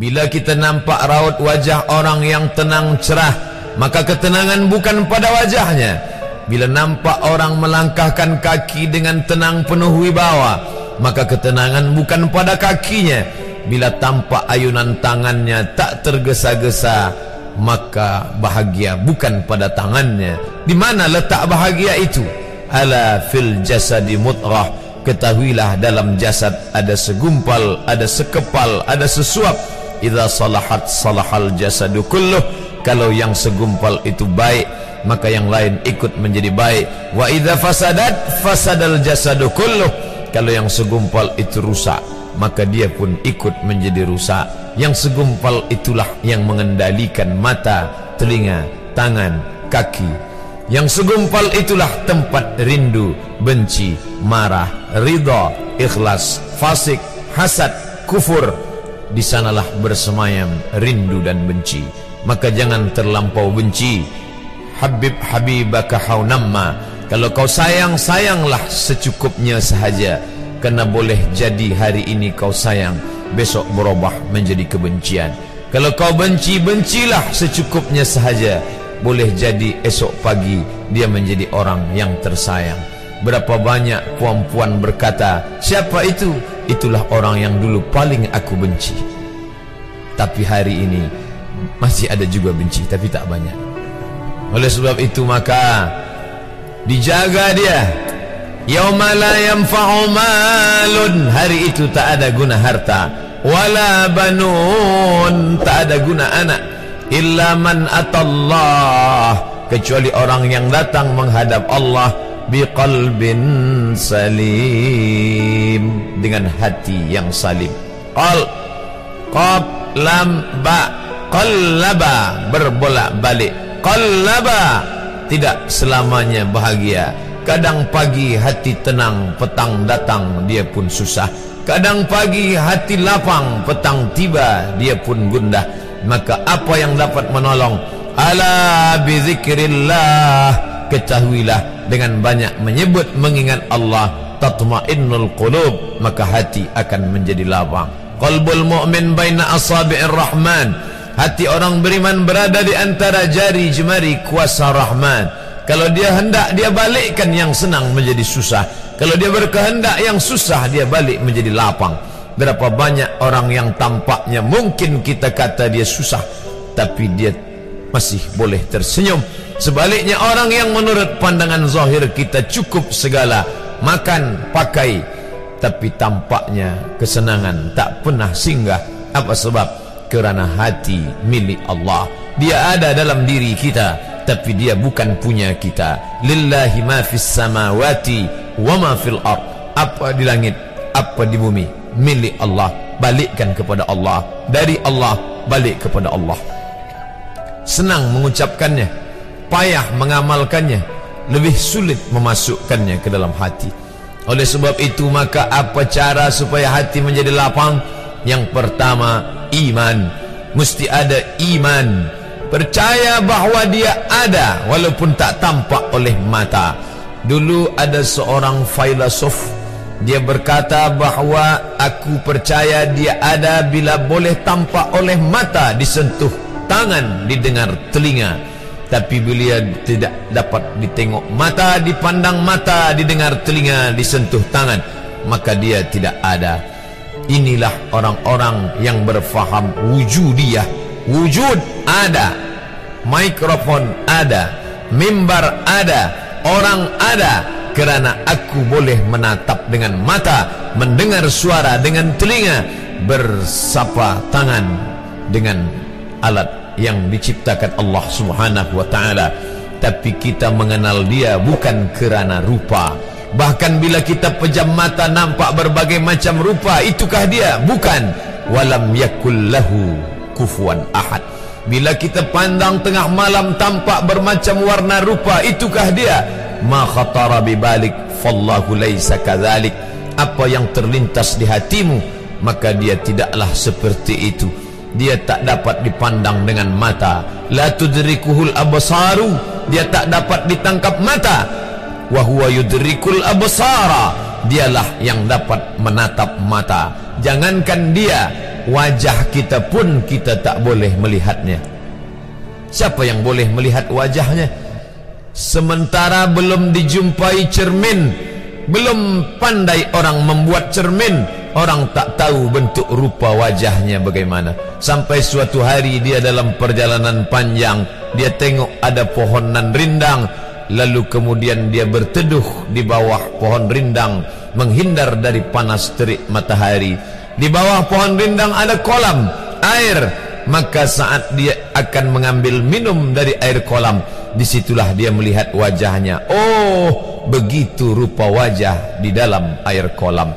Bila kita nampak raut wajah orang yang tenang cerah Maka ketenangan bukan pada wajahnya. Bila nampak orang melangkahkan kaki dengan tenang penuh wibawa Maka ketenangan bukan pada kakinya. Bila tampak ayunan tangannya tak tergesa-gesa Maka bahagia bukan pada tangannya. Di mana letak bahagia itu? Ala fil jasadi mutrah. Ketahuilah dalam jasad ada segumpal, ada sekepal, ada sesuap idza salahat salahal jasadu kulluh. Kalau yang segumpal itu baik maka yang lain ikut menjadi baik. Wa idza fasadat fasadal jasadu kulluh. Kalau yang segumpal itu rusak maka dia pun ikut menjadi rusak. Yang segumpal itulah yang mengendalikan mata telinga tangan kaki. Yang segumpal itulah tempat rindu benci marah ridha ikhlas fasik hasad kufur di sanalah bersemayam rindu dan benci. Maka jangan terlampau benci. Habib habibaka haunamma kalau kau sayang sayanglah secukupnya sahaja. Kerana boleh jadi hari ini kau sayang besok berubah menjadi kebencian. Kalau kau benci bencilah secukupnya sahaja. Boleh jadi esok pagi dia menjadi orang yang tersayang. Berapa banyak puan-puan berkata siapa itu itulah orang yang dulu paling aku benci. Tapi hari ini masih ada juga benci tapi tak banyak. Oleh sebab itu maka dijaga dia. Yauma la yanfa'u malun. Hari itu tak ada guna harta. Wala banun. Tak ada guna anak. Illa man atallah. Kecuali orang yang datang menghadap Allah biqalbin salim dengan hati yang salim. Qal qab lam ba qallaba berbolak-balik. Qallaba tidak selamanya bahagia. Kadang pagi hati tenang petang datang dia pun susah. Kadang pagi hati lapang petang tiba dia pun gundah. Maka apa yang dapat menolong? Ala bi zikrillah. Ketahuilah dengan banyak menyebut mengingat Allah tatmainnul qulub maka hati akan menjadi lapang. Qalbul mu'min baina asabi'ir rahman. Hati orang beriman berada di antara jari jemari kuasa rahman. Kalau dia hendak dia balikkan yang senang menjadi susah. Kalau dia berkehendak yang susah dia balik menjadi lapang. Berapa banyak orang yang tampaknya mungkin kita kata dia susah tapi dia masih boleh tersenyum. Sebaliknya orang yang menurut pandangan zahir kita cukup segala makan pakai. Tapi tampaknya kesenangan tak pernah singgah. Apa sebab? Kerana hati milik Allah. Dia ada dalam diri kita tapi dia bukan punya kita. Lillahi ma fis samawati wa ma fil ard. Apa di langit apa di bumi milik Allah. Balikkan kepada Allah. Dari Allah balik kepada Allah. Senang mengucapkannya. Payah mengamalkannya lebih sulit memasukkannya ke dalam hati. Oleh sebab itu maka apa cara supaya hati menjadi lapang? Yang pertama iman. Mesti ada iman. Percaya bahawa dia ada walaupun tak tampak oleh mata. Dulu ada seorang filosof dia berkata bahawa aku percaya dia ada bila boleh tampak oleh mata disentuh tangan didengar telinga tapi bila tidak dapat ditengok mata dipandang mata didengar telinga disentuh tangan maka dia tidak ada. Inilah orang-orang yang berfaham wujudiyah. Wujud ada mikrofon ada mimbar ada orang ada. Kerana aku boleh menatap dengan mata mendengar suara dengan telinga bersapa tangan dengan alat yang diciptakan Allah Subhanahu wa taala. Tapi kita mengenal dia bukan kerana rupa. Bahkan bila kita pejam mata nampak berbagai macam rupa itukah dia? Bukan. Walam yakul lahu kufuwan ahad. Bila kita pandang tengah malam tampak bermacam warna rupa itukah dia? Ma khatara bibalik fallahu laisa kadzalik. Apa yang terlintas di hatimu maka dia tidaklah seperti itu dia tak dapat dipandang dengan mata. La tudrikuhul absaru. Dia tak dapat ditangkap mata. Wa huwa yudrikul absara. Dialah yang dapat menatap mata. Jangankan dia wajah kita pun kita tak boleh melihatnya. Siapa yang boleh melihat wajahnya? Sementara belum dijumpai cermin belum pandai orang membuat cermin orang tak tahu bentuk rupa wajahnya bagaimana. Sampai suatu hari dia dalam perjalanan panjang dia tengok ada pohonan rindang. Lalu kemudian dia berteduh di bawah pohon rindang menghindar dari panas terik matahari. Di bawah pohon rindang ada kolam air. Maka saat dia akan mengambil minum dari air kolam disitulah dia melihat wajahnya. Oh begitu rupa wajah di dalam air kolam